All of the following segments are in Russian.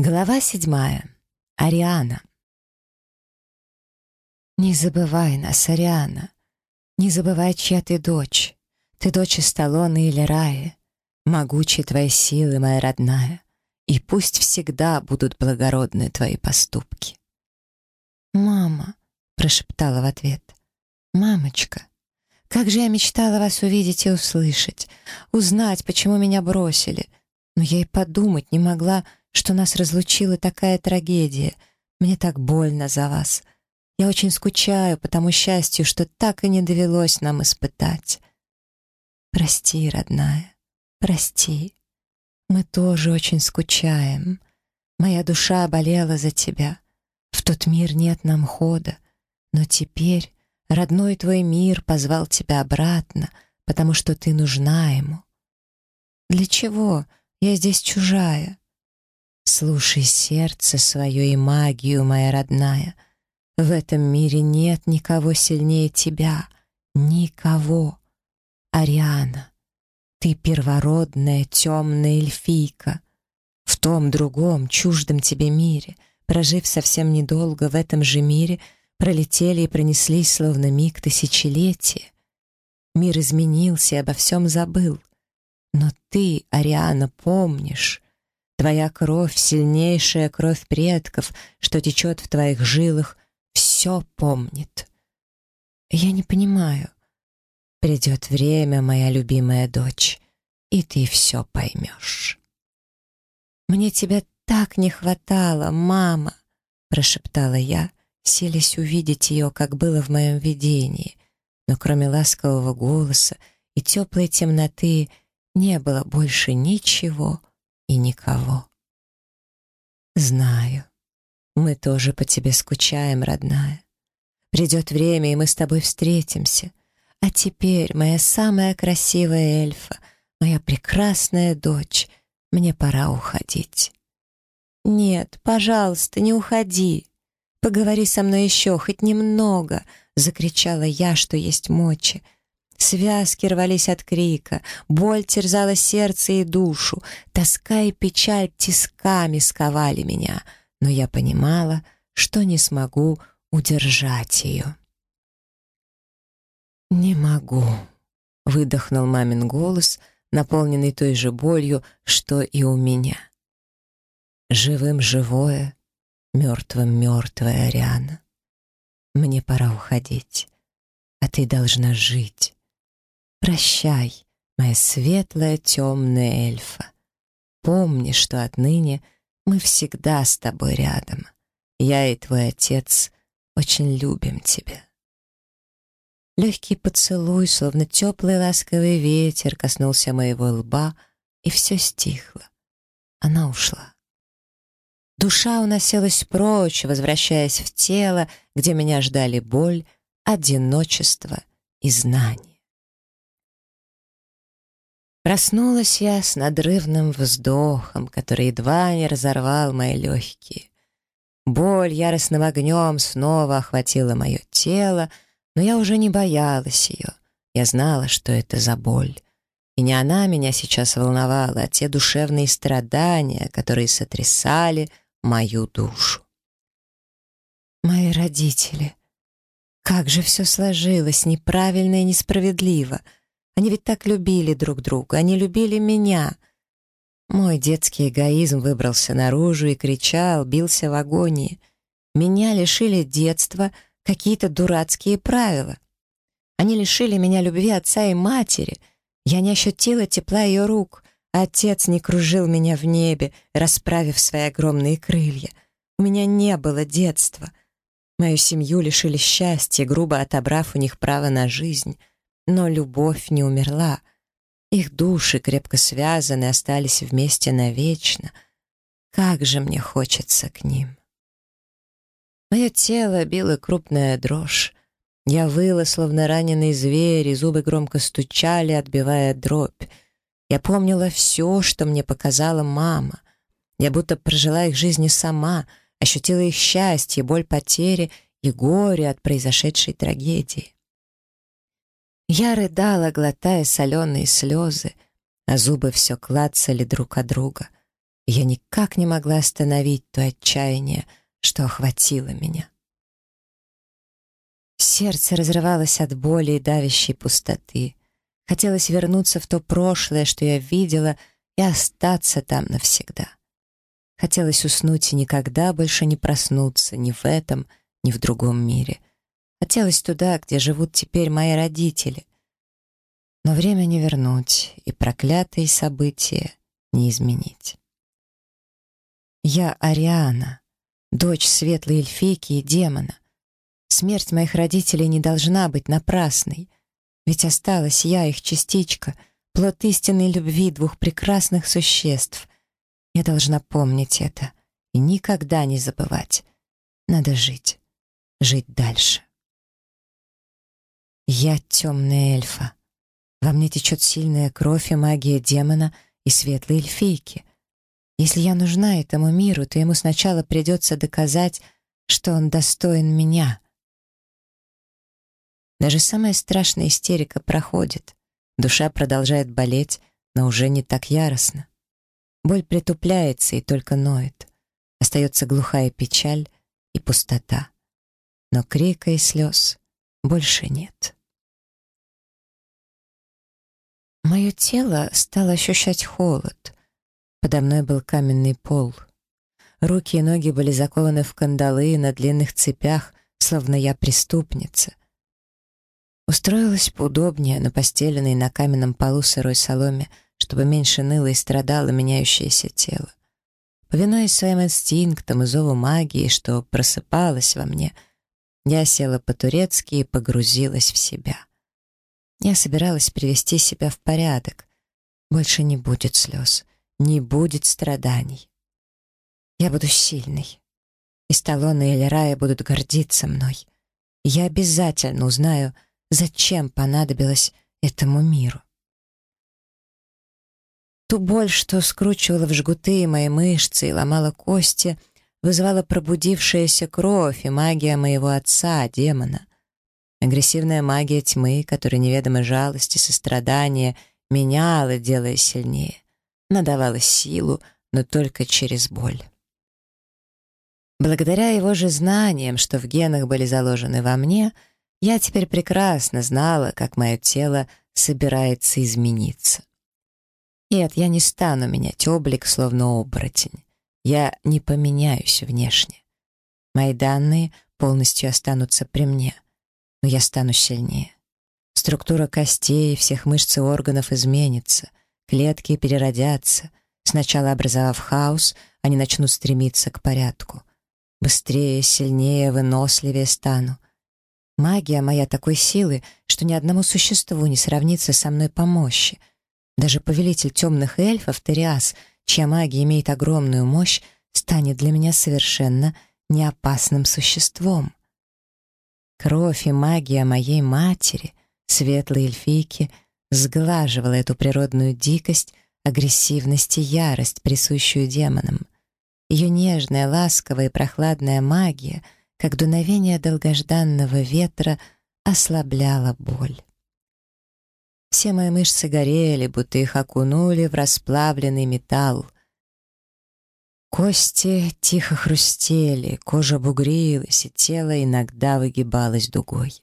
Глава седьмая. Ариана. «Не забывай нас, Ариана. Не забывай, чья ты дочь. Ты дочь Сталлоне или Раи. Могучие твои силы, моя родная. И пусть всегда будут благородны твои поступки». «Мама», — прошептала в ответ. «Мамочка, как же я мечтала вас увидеть и услышать, узнать, почему меня бросили. Но я и подумать не могла, — что нас разлучила такая трагедия. Мне так больно за вас. Я очень скучаю по тому счастью, что так и не довелось нам испытать. Прости, родная, прости. Мы тоже очень скучаем. Моя душа болела за тебя. В тот мир нет нам хода. Но теперь родной твой мир позвал тебя обратно, потому что ты нужна ему. Для чего? Я здесь чужая. Слушай сердце свое и магию, моя родная. В этом мире нет никого сильнее тебя. Никого. Ариана, ты первородная темная эльфийка. В том другом, чуждом тебе мире, прожив совсем недолго в этом же мире, пролетели и пронеслись словно миг тысячелетия. Мир изменился и обо всем забыл. Но ты, Ариана, помнишь, Твоя кровь, сильнейшая кровь предков, что течет в твоих жилах, все помнит. Я не понимаю. Придет время, моя любимая дочь, и ты все поймешь. Мне тебя так не хватало, мама, прошептала я, селись увидеть ее, как было в моем видении, но кроме ласкового голоса и теплой темноты не было больше ничего, и никого. Знаю. Мы тоже по тебе скучаем, родная. Придет время, и мы с тобой встретимся. А теперь, моя самая красивая эльфа, моя прекрасная дочь, мне пора уходить. «Нет, пожалуйста, не уходи. Поговори со мной еще хоть немного», — закричала я, что есть мочи. Связки рвались от крика, боль терзала сердце и душу, тоска и печаль тисками сковали меня, но я понимала, что не смогу удержать ее. «Не могу», — выдохнул мамин голос, наполненный той же болью, что и у меня. «Живым живое, мертвым мертвое, Ариана. Мне пора уходить, а ты должна жить» Прощай, моя светлая темная эльфа. Помни, что отныне мы всегда с тобой рядом. Я и твой отец очень любим тебя. Легкий поцелуй, словно теплый ласковый ветер, коснулся моего лба, и все стихло. Она ушла. Душа уносилась прочь, возвращаясь в тело, где меня ждали боль, одиночество и знание. Проснулась я с надрывным вздохом, который едва не разорвал мои легкие. Боль яростным огнем снова охватила мое тело, но я уже не боялась ее. Я знала, что это за боль. И не она меня сейчас волновала, а те душевные страдания, которые сотрясали мою душу. Мои родители. Как же все сложилось, неправильно и несправедливо — они ведь так любили друг друга, они любили меня. Мой детский эгоизм выбрался наружу и кричал, бился в агонии. Меня лишили детства какие-то дурацкие правила. Они лишили меня любви отца и матери. Я не ощутила тепла ее рук. Отец не кружил меня в небе, расправив свои огромные крылья. У меня не было детства. Мою семью лишили счастья, грубо отобрав у них право на жизнь но любовь не умерла. Их души крепко связаны, остались вместе навечно. Как же мне хочется к ним. Мое тело било крупная дрожь. Я выла, словно раненый зверь, и зубы громко стучали, отбивая дробь. Я помнила все, что мне показала мама. Я будто прожила их жизни сама, ощутила их счастье, боль потери и горе от произошедшей трагедии. Я рыдала, глотая соленые слезы, а зубы все клацали друг от друга. Я никак не могла остановить то отчаяние, что охватило меня. Сердце разрывалось от боли и давящей пустоты. Хотелось вернуться в то прошлое, что я видела, и остаться там навсегда. Хотелось уснуть и никогда больше не проснуться ни в этом, ни в другом мире — Хотелось туда, где живут теперь мои родители. Но время не вернуть и проклятые события не изменить. Я Ариана, дочь светлой эльфийки и демона. Смерть моих родителей не должна быть напрасной, ведь осталась я их частичка, плод истинной любви двух прекрасных существ. Я должна помнить это и никогда не забывать. Надо жить, жить дальше. Я темная эльфа. Во мне течет сильная кровь и магия демона и светлой эльфийки. Если я нужна этому миру, то ему сначала придется доказать, что он достоин меня. Даже самая страшная истерика проходит. Душа продолжает болеть, но уже не так яростно. Боль притупляется и только ноет. Остается глухая печаль и пустота. Но крика и слез больше нет. Мое тело стало ощущать холод. Подо мной был каменный пол. Руки и ноги были закованы в кандалы на длинных цепях, словно я преступница. Устроилась поудобнее на постеленной на каменном полу сырой соломе, чтобы меньше ныло и страдало меняющееся тело. Повинуясь своим инстинктам и зову магии, что просыпалось во мне, я села по-турецки и погрузилась в себя. Я собиралась привести себя в порядок. Больше не будет слез, не будет страданий. Я буду сильной. И Сталлоне и Лерая будут гордиться мной. И я обязательно узнаю, зачем понадобилось этому миру. Ту боль, что скручивала в жгуты мои мышцы и ломала кости, вызывала пробудившаяся кровь и магия моего отца, демона. Агрессивная магия тьмы, которая неведомо жалости, сострадание, меняла, делая сильнее. надавала силу, но только через боль. Благодаря его же знаниям, что в генах были заложены во мне, я теперь прекрасно знала, как мое тело собирается измениться. Нет, я не стану менять облик, словно оборотень. Я не поменяюсь внешне. Мои данные полностью останутся при мне — но я стану сильнее. Структура костей, всех мышц и органов изменится, клетки переродятся. Сначала образовав хаос, они начнут стремиться к порядку. Быстрее, сильнее, выносливее стану. Магия моя такой силы, что ни одному существу не сравнится со мной по мощи. Даже повелитель темных эльфов Териас, чья магия имеет огромную мощь, станет для меня совершенно неопасным существом. Кровь и магия моей матери, светлой эльфийки, сглаживала эту природную дикость, агрессивность и ярость, присущую демонам. Ее нежная, ласковая и прохладная магия, как дуновение долгожданного ветра, ослабляла боль. Все мои мышцы горели, будто их окунули в расплавленный металл. Кости тихо хрустели, кожа бугрилась, и тело иногда выгибалось дугой.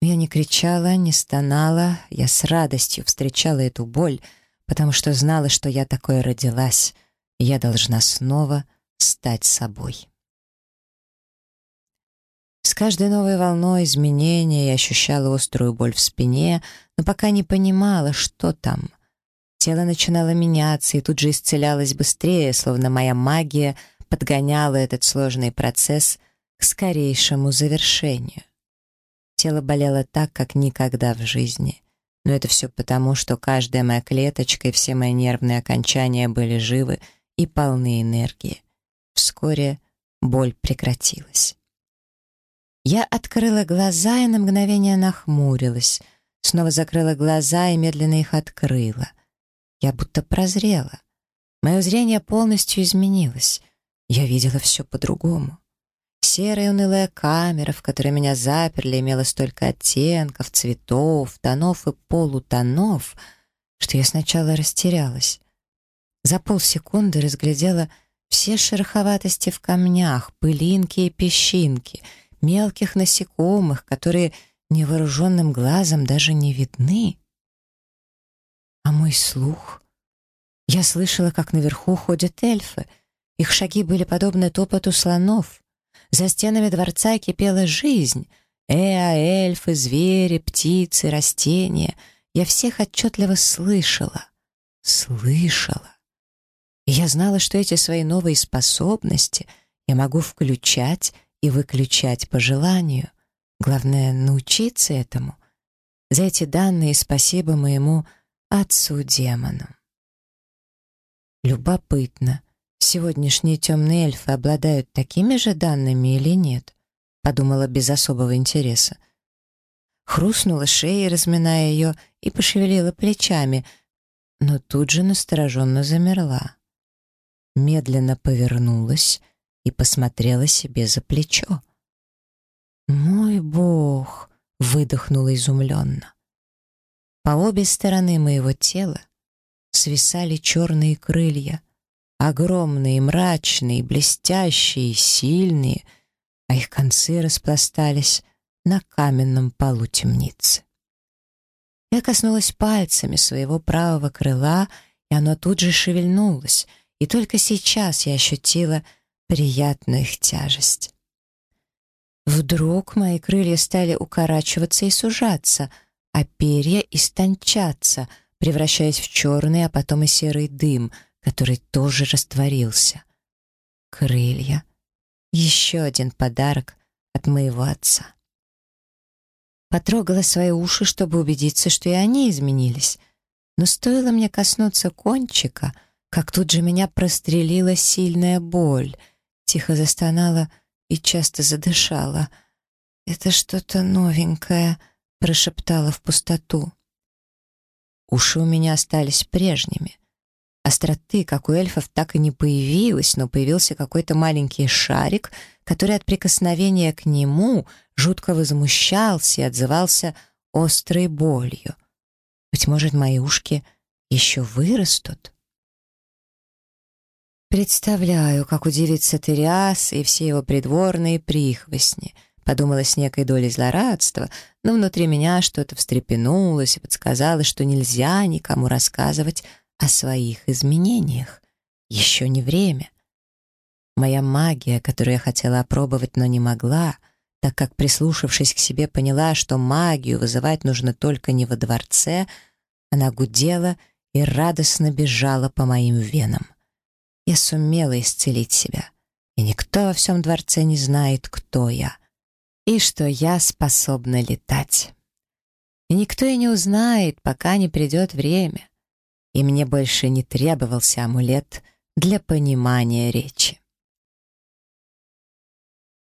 Я не кричала, не стонала, я с радостью встречала эту боль, потому что знала, что я такое родилась, и я должна снова стать собой. С каждой новой волной изменения я ощущала острую боль в спине, но пока не понимала, что там. Тело начинало меняться, и тут же исцелялось быстрее, словно моя магия подгоняла этот сложный процесс к скорейшему завершению. Тело болело так, как никогда в жизни. Но это все потому, что каждая моя клеточка и все мои нервные окончания были живы и полны энергии. Вскоре боль прекратилась. Я открыла глаза и на мгновение нахмурилась, снова закрыла глаза и медленно их открыла — я будто прозрела. Мое зрение полностью изменилось. Я видела все по-другому. Серая унылая камера, в которой меня заперли, имела столько оттенков, цветов, тонов и полутонов, что я сначала растерялась. За полсекунды разглядела все шероховатости в камнях, пылинки и песчинки, мелких насекомых, которые невооруженным глазом даже не видны а мой слух. Я слышала, как наверху ходят эльфы. Их шаги были подобны топоту слонов. За стенами дворца кипела жизнь. Эа, эльфы, звери, птицы, растения. Я всех отчетливо слышала. Слышала. И я знала, что эти свои новые способности я могу включать и выключать по желанию. Главное — научиться этому. За эти данные спасибо моему отцу демону. Любопытно, сегодняшние темные эльфы обладают такими же данными или нет, подумала без особого интереса. Хрустнула шеей, разминая ее, и пошевелила плечами, но тут же настороженно замерла. Медленно повернулась и посмотрела себе за плечо. «Мой бог!» — выдохнула изумленно. По обе стороны моего тела свисали черные крылья, огромные, мрачные, блестящие, сильные, а их концы распластались на каменном полу темницы. Я коснулась пальцами своего правого крыла, и оно тут же шевельнулось, и только сейчас я ощутила приятную их тяжесть. Вдруг мои крылья стали укорачиваться и сужаться — а перья истончаться, превращаясь в черный, а потом и серый дым, который тоже растворился. Крылья. Еще один подарок от моего отца. Потрогала свои уши, чтобы убедиться, что и они изменились. Но стоило мне коснуться кончика, как тут же меня прострелила сильная боль. Тихо застонала и часто задышала. «Это что-то новенькое», прошептала в пустоту. Уши у меня остались прежними. Остроты, как у эльфов, так и не появилось, но появился какой-то маленький шарик, который от прикосновения к нему жутко возмущался и отзывался острой болью. Быть может, мои ушки еще вырастут? Представляю, как удивится Териас и все его придворные прихвостни — Подумала с некой долей злорадства, но внутри меня что-то встрепенулось и подсказало, что нельзя никому рассказывать о своих изменениях. Еще не время. Моя магия, которую я хотела опробовать, но не могла, так как, прислушавшись к себе, поняла, что магию вызывать нужно только не во дворце, она гудела и радостно бежала по моим венам. Я сумела исцелить себя, и никто во всем дворце не знает, кто я — и что я способна летать. И никто и не узнает, пока не придет время. И мне больше не требовался амулет для понимания речи.